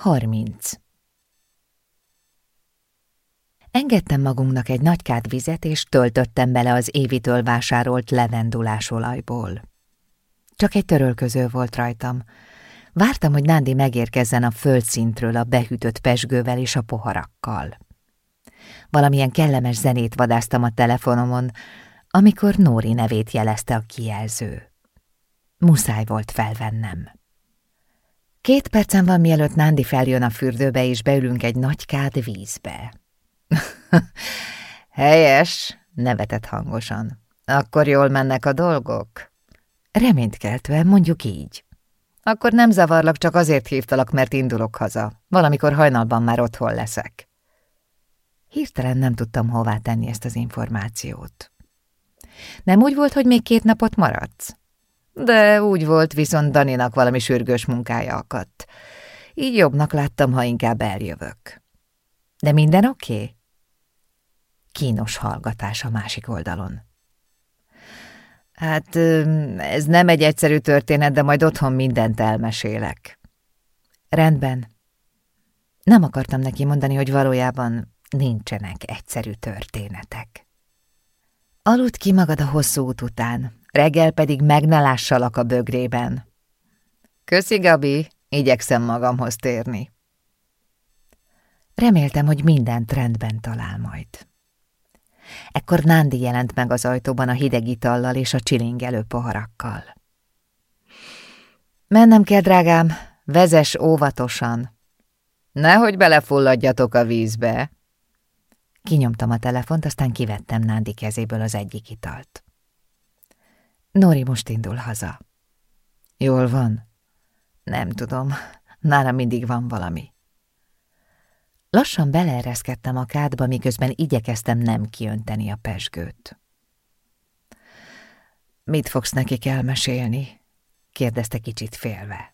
30. Engedtem magunknak egy nagy kád vizet, és töltöttem bele az évitől vásárolt levendulásolajból. Csak egy törölköző volt rajtam. Vártam, hogy Nándi megérkezzen a földszintről a behűtött pesgővel és a poharakkal. Valamilyen kellemes zenét vadáztam a telefonomon, amikor Nóri nevét jelezte a kijelző. Muszáj volt felvennem. Két percen van, mielőtt Nándi feljön a fürdőbe, és beülünk egy nagy kád vízbe. Helyes, nevetett hangosan. Akkor jól mennek a dolgok? Reménykeltően, mondjuk így. Akkor nem zavarlak, csak azért hívtalak, mert indulok haza. Valamikor hajnalban már otthon leszek. Hirtelen nem tudtam hová tenni ezt az információt. Nem úgy volt, hogy még két napot maradsz? De úgy volt, viszont Daninak valami sürgős munkája akadt. Így jobbnak láttam, ha inkább eljövök. De minden oké? Okay? Kínos hallgatás a másik oldalon. Hát ez nem egy egyszerű történet, de majd otthon mindent elmesélek. Rendben. Nem akartam neki mondani, hogy valójában nincsenek egyszerű történetek. Aludt ki magad a hosszú út után, reggel pedig meg ne lássalak a bögrében. Köszi, Gabi, igyekszem magamhoz térni. Reméltem, hogy mindent rendben talál majd. Ekkor Nándi jelent meg az ajtóban a hideg itallal és a csilingelő poharakkal. Mennem kell, drágám, vezes óvatosan. Nehogy belefulladjatok a vízbe. Kinyomtam a telefont, aztán kivettem Nándi kezéből az egyik italt. Nori most indul haza. Jól van? Nem tudom, nálam mindig van valami. Lassan beleereszkedtem a kádba, miközben igyekeztem nem kiönteni a pesgőt. Mit fogsz nekik elmesélni? kérdezte kicsit félve.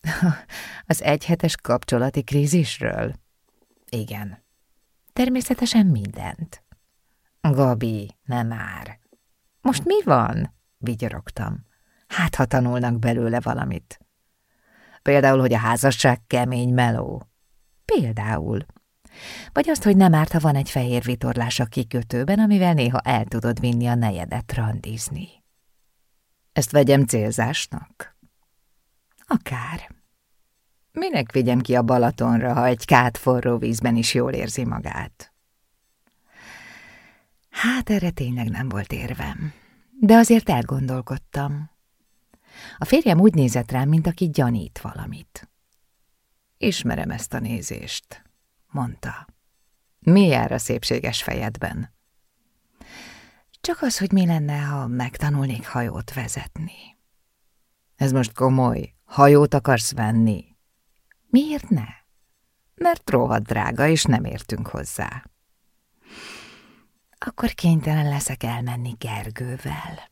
Az egyhetes kapcsolati krízisről? Igen. Természetesen mindent. Gabi, nem már. Most mi van? Vigyorogtam. Hát, ha tanulnak belőle valamit. Például, hogy a házasság kemény meló. Például. Vagy azt, hogy nem árt, ha van egy fehér vitorlás a kikötőben, amivel néha el tudod vinni a nejedet randizni. Ezt vegyem célzásnak? Akár. Minek vigyem ki a Balatonra, ha egy kát forró vízben is jól érzi magát? Hát erre tényleg nem volt érvem, de azért elgondolkodtam. A férjem úgy nézett rám, mint aki gyanít valamit. Ismerem ezt a nézést, mondta. Mi jár a szépséges fejedben? Csak az, hogy mi lenne, ha megtanulnék hajót vezetni. Ez most komoly. Hajót akarsz venni? Miért ne? Mert rohadt drága, és nem értünk hozzá. Akkor kénytelen leszek elmenni Gergővel.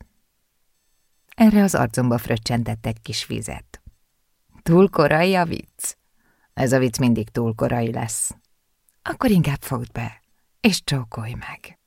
Erre az arcomba fröccsentett egy kis vizet. Túl korai a vicc? Ez a vicc mindig túl korai lesz. Akkor inkább fogd be, és csókolj meg.